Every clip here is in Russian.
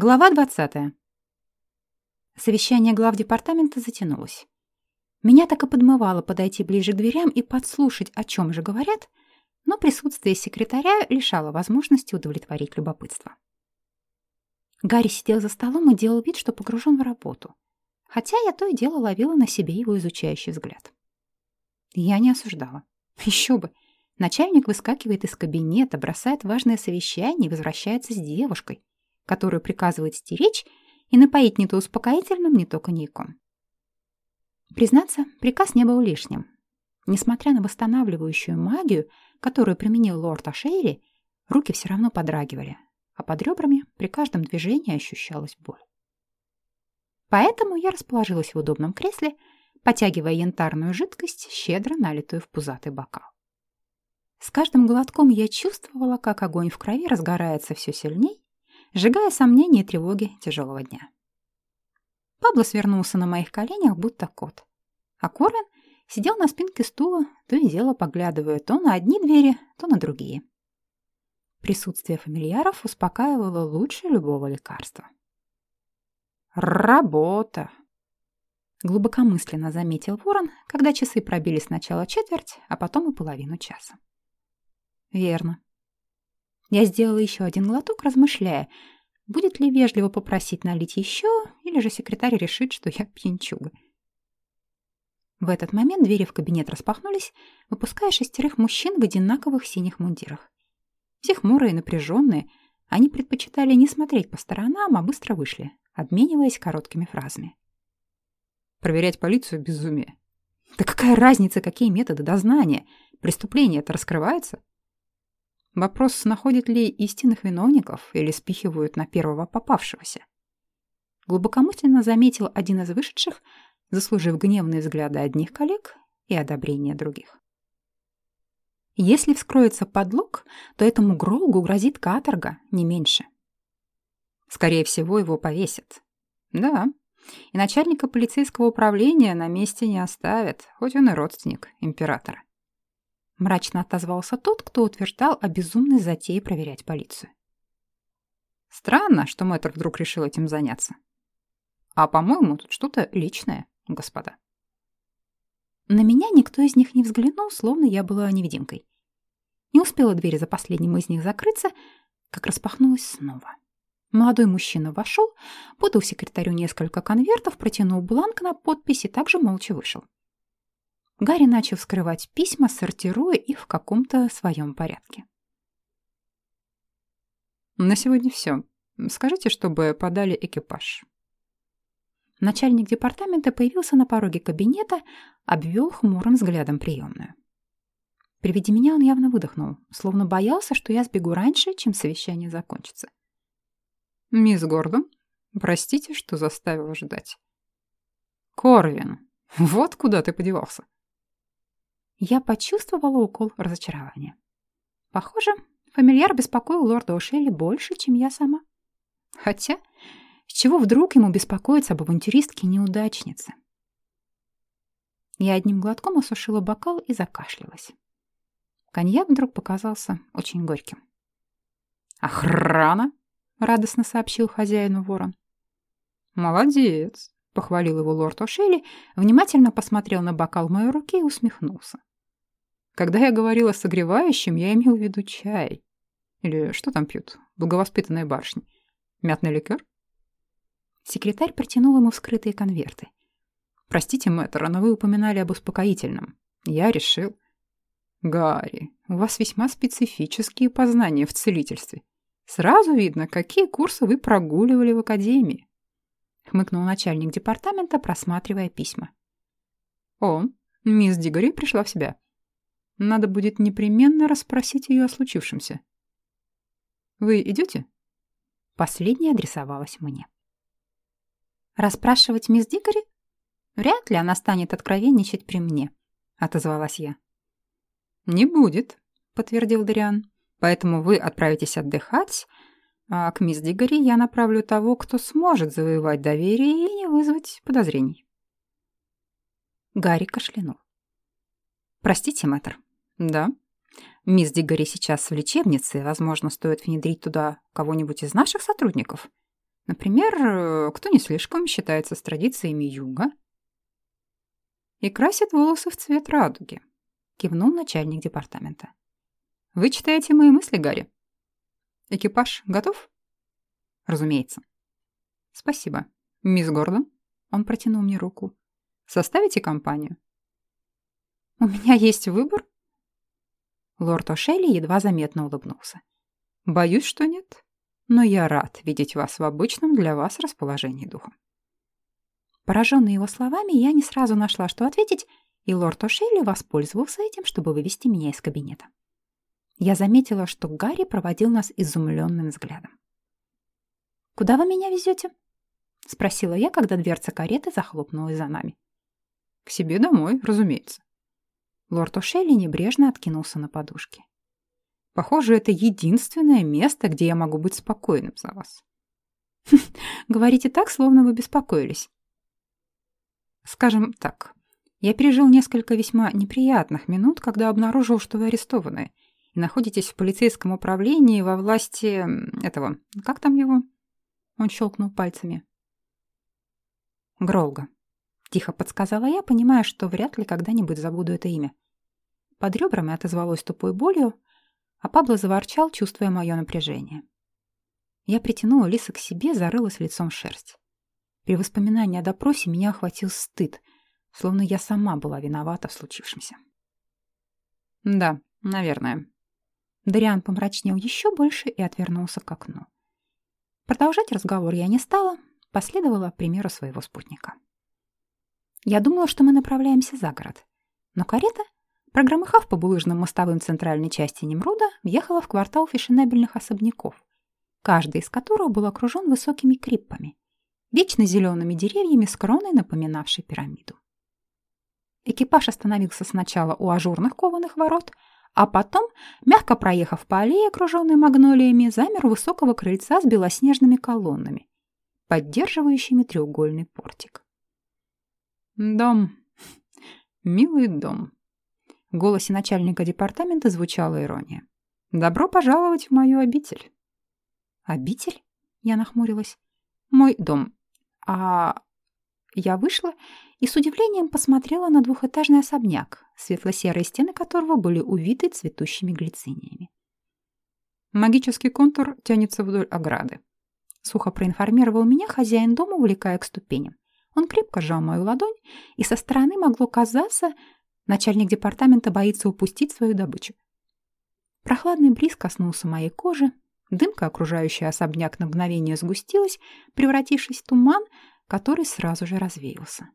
Глава 20. Совещание глав департамента затянулось. Меня так и подмывало подойти ближе к дверям и подслушать, о чем же говорят, но присутствие секретаря лишало возможности удовлетворить любопытство. Гарри сидел за столом и делал вид, что погружен в работу, хотя я то и дело ловила на себе его изучающий взгляд. Я не осуждала. Еще бы. Начальник выскакивает из кабинета, бросает важное совещание и возвращается с девушкой, которую приказывает стеречь и напоить не то успокоительным, не то коньяком. Признаться, приказ не был лишним. Несмотря на восстанавливающую магию, которую применил лорд Ашейли, руки все равно подрагивали, а под ребрами при каждом движении ощущалась боль. Поэтому я расположилась в удобном кресле, потягивая янтарную жидкость, щедро налитую в пузатый бокал. С каждым глотком я чувствовала, как огонь в крови разгорается все сильней, сжигая сомнения и тревоги тяжелого дня. Пабло свернулся на моих коленях, будто кот. А Корвин сидел на спинке стула, то и дело поглядывая то на одни двери, то на другие. Присутствие фамильяров успокаивало лучше любого лекарства. «Работа!» Глубокомысленно заметил ворон, когда часы пробили сначала четверть, а потом и половину часа. «Верно. Я сделала еще один глоток, размышляя, будет ли вежливо попросить налить еще, или же секретарь решит, что я пьянчуга. В этот момент двери в кабинет распахнулись, выпуская шестерых мужчин в одинаковых синих мундирах. Все хмурые и напряженные, они предпочитали не смотреть по сторонам, а быстро вышли, обмениваясь короткими фразами. «Проверять полицию — безумие. Да какая разница, какие методы дознания? Преступление это раскрывается?» Вопрос, находят ли истинных виновников или спихивают на первого попавшегося. Глубокомысленно заметил один из вышедших, заслужив гневные взгляды одних коллег и одобрение других. Если вскроется подлог, то этому Гроугу грозит каторга, не меньше. Скорее всего, его повесят. Да, и начальника полицейского управления на месте не оставят, хоть он и родственник императора. Мрачно отозвался тот, кто утверждал о безумной затее проверять полицию. Странно, что мэтр вдруг решил этим заняться. А, по-моему, тут что-то личное, господа. На меня никто из них не взглянул, словно я была невидимкой. Не успела дверь за последним из них закрыться, как распахнулась снова. Молодой мужчина вошел, подал секретарю несколько конвертов, протянул бланк на подпись и также молча вышел. Гарри начал вскрывать письма, сортируя их в каком-то своем порядке. «На сегодня все. Скажите, чтобы подали экипаж». Начальник департамента появился на пороге кабинета, обвел хмурым взглядом приемную. При виде меня он явно выдохнул, словно боялся, что я сбегу раньше, чем совещание закончится. «Мисс Гордон, простите, что заставила ждать». «Корвин, вот куда ты подевался?» Я почувствовала укол разочарования. Похоже, фамильяр беспокоил лорда Ошелли больше, чем я сама. Хотя, с чего вдруг ему беспокоиться об авантюристке-неудачнице? Я одним глотком осушила бокал и закашлялась. Коньяк вдруг показался очень горьким. «Охрана!» — радостно сообщил хозяину ворон. «Молодец!» — похвалил его лорд Ошелли, внимательно посмотрел на бокал в моей руке и усмехнулся. Когда я говорила согревающим, я имел в виду чай. Или что там пьют? Благовоспитанные барышни. Мятный ликер? Секретарь протянул ему вскрытые конверты. «Простите, мэтр, но вы упоминали об успокоительном. Я решил...» «Гарри, у вас весьма специфические познания в целительстве. Сразу видно, какие курсы вы прогуливали в академии», — хмыкнул начальник департамента, просматривая письма. «О, мисс Дигори пришла в себя. Надо будет непременно расспросить ее о случившемся. «Вы идете?» Последняя адресовалась мне. «Расспрашивать мисс Дикари? Вряд ли она станет откровенничать при мне», — отозвалась я. «Не будет», — подтвердил Дариан. «Поэтому вы отправитесь отдыхать, а к мисс Дигори я направлю того, кто сможет завоевать доверие и не вызвать подозрений». Гарри кашлянул. «Простите, мэтр, «Да. Мисс Дигори сейчас в лечебнице. Возможно, стоит внедрить туда кого-нибудь из наших сотрудников. Например, кто не слишком считается с традициями юга и красит волосы в цвет радуги, кивнул начальник департамента. Вы читаете мои мысли, Гарри? Экипаж готов? Разумеется. Спасибо. Мисс Гордон, он протянул мне руку. Составите компанию? У меня есть выбор? Лорд О'Шелли едва заметно улыбнулся. Боюсь, что нет но я рад видеть вас в обычном для вас расположении духа». Пораженный его словами, я не сразу нашла, что ответить, и лорд О'Шейли воспользовался этим, чтобы вывести меня из кабинета. Я заметила, что Гарри проводил нас изумленным взглядом. «Куда вы меня везете?» — спросила я, когда дверца кареты захлопнулась за нами. «К себе домой, разумеется». Лорд О'Шейли небрежно откинулся на подушке. Похоже, это единственное место, где я могу быть спокойным за вас. Говорите так, словно вы беспокоились. Скажем так, я пережил несколько весьма неприятных минут, когда обнаружил, что вы арестованы и находитесь в полицейском управлении во власти этого... Как там его? Он щелкнул пальцами. Гролга. Тихо подсказала я, понимая, что вряд ли когда-нибудь забуду это имя. Под ребрами отозвалось тупой болью, а Пабло заворчал, чувствуя мое напряжение. Я притянула Лиса к себе, зарылась лицом в шерсть. При воспоминании о допросе меня охватил стыд, словно я сама была виновата в случившемся. «Да, наверное». Дариан помрачнел еще больше и отвернулся к окну. Продолжать разговор я не стала, последовала примеру своего спутника. Я думала, что мы направляемся за город, но карета Прогромыхав по булыжным мостовым центральной части Немруда, въехала в квартал фешенебельных особняков, каждый из которых был окружен высокими криппами, вечно зелеными деревьями с кроной, напоминавшей пирамиду. Экипаж остановился сначала у ажурных кованых ворот, а потом, мягко проехав по аллее, окруженной магнолиями, замер у высокого крыльца с белоснежными колоннами, поддерживающими треугольный портик. «Дом. Милый дом», в голосе начальника департамента звучала ирония. «Добро пожаловать в мою обитель». «Обитель?» — я нахмурилась. «Мой дом. А...» Я вышла и с удивлением посмотрела на двухэтажный особняк, светло-серые стены которого были увиты цветущими глициниями. Магический контур тянется вдоль ограды. Сухо проинформировал меня хозяин дома, увлекая к ступеням. Он крепко сжал мою ладонь, и со стороны могло казаться, Начальник департамента боится упустить свою добычу. Прохладный бриз коснулся моей кожи, дымка, окружающая особняк, на мгновение сгустилась, превратившись в туман, который сразу же развеялся.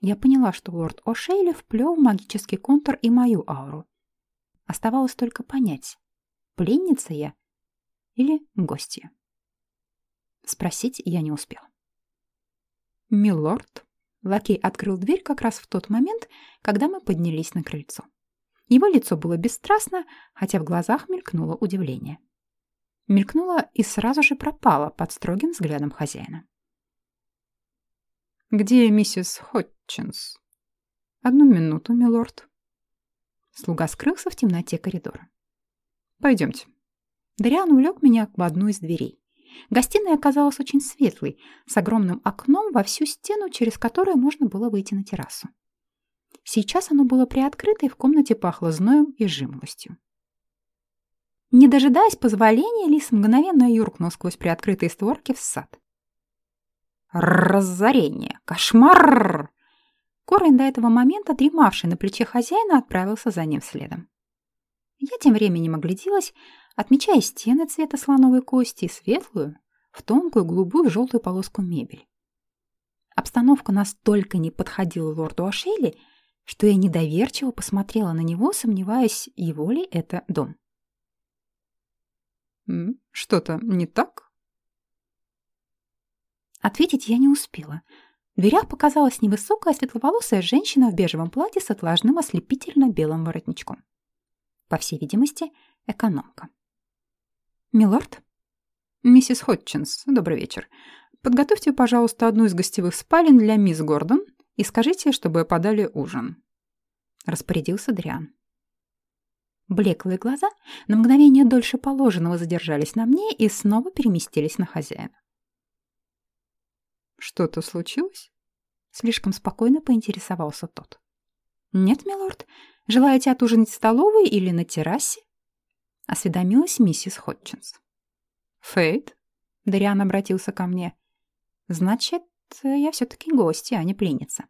Я поняла, что лорд О'Шейли вплел магический контур и мою ауру. Оставалось только понять, пленница я или гостья. Спросить я не успела. «Милорд», Лакей открыл дверь как раз в тот момент, когда мы поднялись на крыльцо. Его лицо было бесстрастно, хотя в глазах мелькнуло удивление. Мелькнуло и сразу же пропало под строгим взглядом хозяина. «Где миссис Хотчинс?» «Одну минуту, милорд». Слуга скрылся в темноте коридора. «Пойдемте». Дариан увлек меня в одну из дверей. Гостиная оказалась очень светлой, с огромным окном во всю стену, через которое можно было выйти на террасу. Сейчас оно было приоткрыто, и в комнате пахло зноем и жимолостью. Не дожидаясь позволения, лис мгновенно юркнул сквозь приоткрытые створки в сад. Разорение! Кошмар! Корень до этого момента, дремавший на плече хозяина, отправился за ним следом. Я тем временем огляделась, отмечая стены цвета слоновой кости и светлую, в тонкую голубую желтую полоску мебель. Обстановка настолько не подходила лорду Ашели, что я недоверчиво посмотрела на него, сомневаясь, его ли это дом. «Что-то не так?» Ответить я не успела. В дверях показалась невысокая светловолосая женщина в бежевом платье с отложным ослепительно-белым воротничком. По всей видимости, экономка. «Милорд?» «Миссис Хотчинс, добрый вечер. Подготовьте, пожалуйста, одну из гостевых спален для мисс Гордон и скажите, чтобы подали ужин». Распорядился Дриан. Блеклые глаза на мгновение дольше положенного задержались на мне и снова переместились на хозяина. Что-то случилось? Слишком спокойно поинтересовался тот. Нет, милорд. Желаете отужинать в столовой или на террасе? Осведомилась миссис Ходчинс. Фейт? Дариан обратился ко мне. Значит, я все-таки гостья, а не пленница.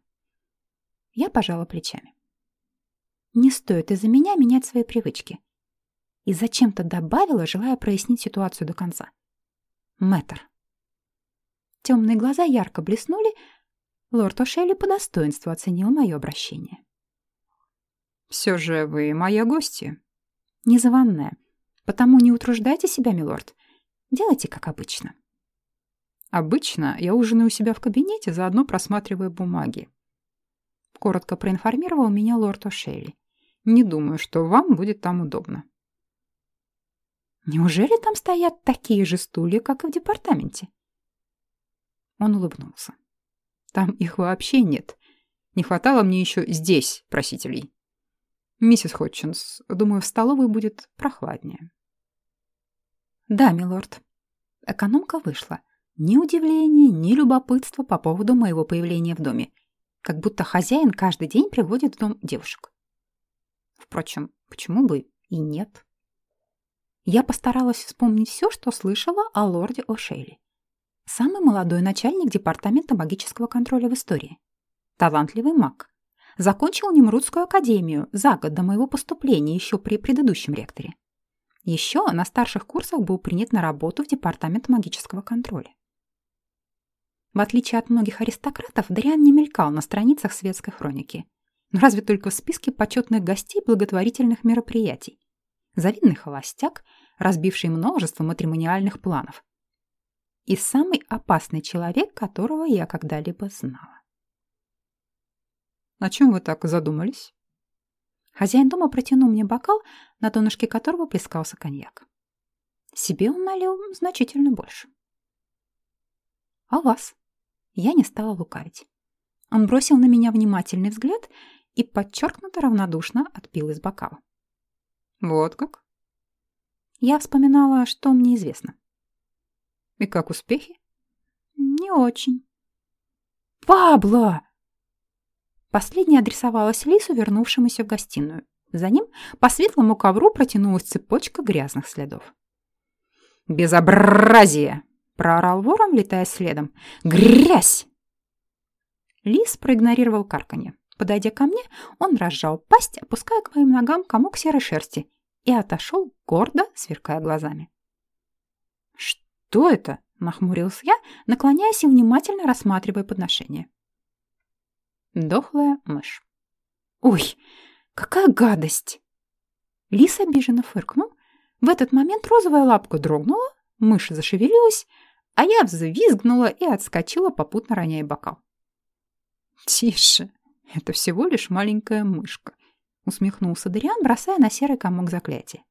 Я пожала плечами. Не стоит из-за меня менять свои привычки. И зачем-то добавила, желая прояснить ситуацию до конца. Мэтр. Темные глаза ярко блеснули. Лорд О'Шелли по достоинству оценил мое обращение. «Все же вы моя гостья». «Незваная. Потому не утруждайте себя, милорд. Делайте, как обычно». «Обычно я ужинаю у себя в кабинете, заодно просматривая бумаги». Коротко проинформировал меня лорд О'Шелли. «Не думаю, что вам будет там удобно». «Неужели там стоят такие же стулья, как и в департаменте?» Он улыбнулся. Там их вообще нет. Не хватало мне еще здесь просителей. Миссис Ходчинс, думаю, в столовой будет прохладнее. Да, милорд. Экономка вышла. Ни удивления, ни любопытства по поводу моего появления в доме. Как будто хозяин каждый день приводит в дом девушек. Впрочем, почему бы и нет? Я постаралась вспомнить все, что слышала о лорде О'Шейли. Самый молодой начальник департамента магического контроля в истории. Талантливый маг. Закончил Немрудскую академию за год до моего поступления еще при предыдущем ректоре. Еще на старших курсах был принят на работу в департамент магического контроля. В отличие от многих аристократов, Дариан не мелькал на страницах светской хроники. Но разве только в списке почетных гостей благотворительных мероприятий. Завидный холостяк, разбивший множество матримониальных планов, и самый опасный человек, которого я когда-либо знала. «О чем вы так задумались?» Хозяин дома протянул мне бокал, на донышке которого плескался коньяк. Себе он налил значительно больше. «А вас?» Я не стала лукавить. Он бросил на меня внимательный взгляд и подчеркнуто равнодушно отпил из бокала. «Вот как?» Я вспоминала, что мне известно. И как успехи? Не очень. Пабло! Последняя адресовалась Лису, вернувшемуся в гостиную. За ним по светлому ковру протянулась цепочка грязных следов. «Безобразие!» — проорал ворон, летая следом. «Грязь!» Лис проигнорировал карканье. Подойдя ко мне, он разжал пасть, опуская к моим ногам комок серой шерсти, и отошел, гордо сверкая глазами. «Что это?» — нахмурился я, наклоняясь и внимательно рассматривая подношение. Дохлая мышь. «Ой, какая гадость!» Лис обиженно фыркнул. В этот момент розовая лапка дрогнула, мышь зашевелилась, а я взвизгнула и отскочила, попутно роняя бокал. «Тише, это всего лишь маленькая мышка», — усмехнулся Дариан, бросая на серый комок заклятия.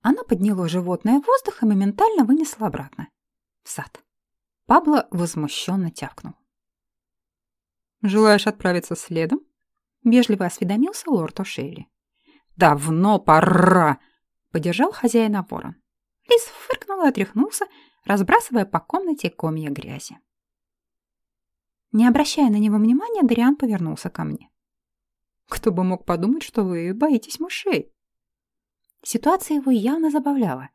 Она подняла животное в воздух и моментально вынесла обратно. В сад. Пабло возмущенно тявкнул. «Желаешь отправиться следом?» Вежливо осведомился лорд О'Шейли. «Давно пора!» — поддержал хозяина ворон. Лис фыркнул и отряхнулся, разбрасывая по комнате комья грязи. Не обращая на него внимания, Дариан повернулся ко мне. «Кто бы мог подумать, что вы боитесь мышей?» Ситуация его явно забавляла.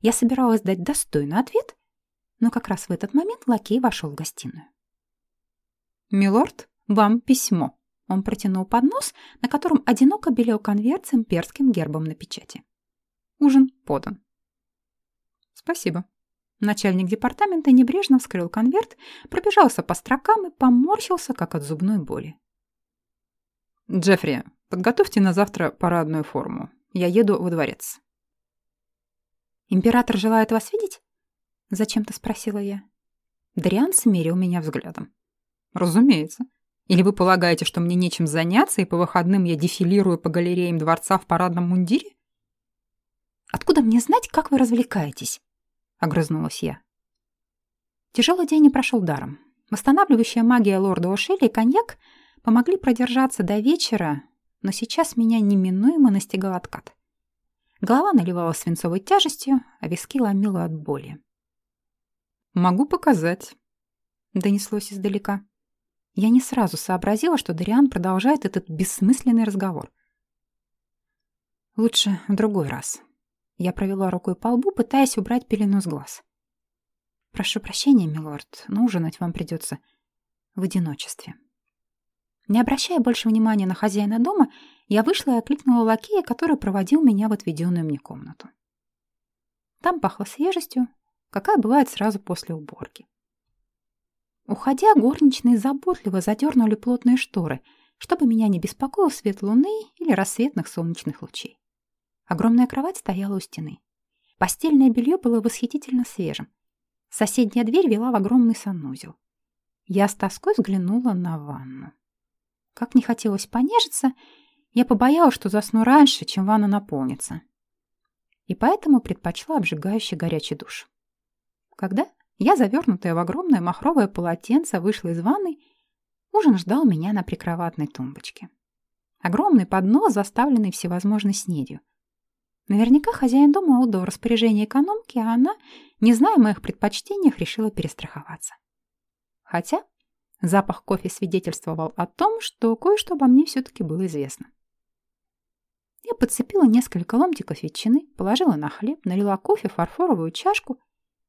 Я собиралась дать достойный ответ, но как раз в этот момент лакей вошел в гостиную. «Милорд, вам письмо». Он протянул поднос, на котором одиноко белел конверт с имперским гербом на печати. Ужин подан. «Спасибо». Начальник департамента небрежно вскрыл конверт, пробежался по строкам и поморщился, как от зубной боли. «Джеффри, подготовьте на завтра парадную форму. Я еду во дворец. «Император желает вас видеть?» — зачем-то спросила я. Дриан смерил меня взглядом. «Разумеется. Или вы полагаете, что мне нечем заняться, и по выходным я дефилирую по галереям дворца в парадном мундире?» «Откуда мне знать, как вы развлекаетесь?» — огрызнулась я. Тяжелый день не прошел даром. Восстанавливающая магия лорда Ошели и коньяк помогли продержаться до вечера, но сейчас меня неминуемо настигал откат. Голова наливала свинцовой тяжестью, а виски ломила от боли. «Могу показать». донеслось издалека. Я не сразу сообразила, что Дариан продолжает этот бессмысленный разговор. Лучше в другой раз. Я провела рукой по лбу, пытаясь убрать пелену с глаз. Прошу прощения, милорд, но ужинать вам придется в одиночестве. Не обращая больше внимания на хозяина дома, я вышла и окликнула лакея, который проводил меня в отведенную мне комнату. Там пахло свежестью, какая бывает сразу после уборки. Уходя, горничные заботливо задернули плотные шторы, чтобы меня не беспокоил свет луны или рассветных солнечных лучей. Огромная кровать стояла у стены. Постельное белье было восхитительно свежим. Соседняя дверь вела в огромный санузел. Я с тоской взглянула на ванну. Как не хотелось понежиться, я побоялась, что засну раньше, чем ванна наполнится. И поэтому предпочла обжигающий горячий душ. Когда я, завернутая в огромное махровое полотенце, вышла из ванной, ужин ждал меня на прикроватной тумбочке. Огромный поднос, заставленный всевозможной снедью. Наверняка хозяин дома отдал распоряжение экономки, а она, не зная моих предпочтениях, решила перестраховаться. Хотя запах кофе свидетельствовал о том, что кое-что обо мне все-таки было известно. Я подцепила несколько ломтиков ветчины, положила на хлеб, налила кофе в фарфоровую чашку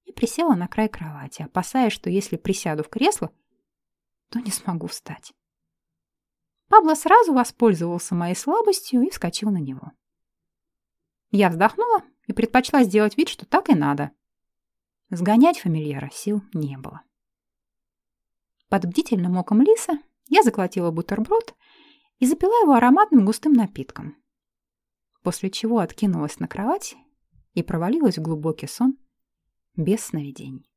и присела на край кровати, опасаясь, что если присяду в кресло, то не смогу встать. Пабло сразу воспользовался моей слабостью и вскочил на него. Я вздохнула и предпочла сделать вид, что так и надо. Сгонять фамильяра сил не было. Под бдительным оком лиса я заколотила бутерброд и запила его ароматным густым напитком, после чего откинулась на кровать и провалилась в глубокий сон без сновидений.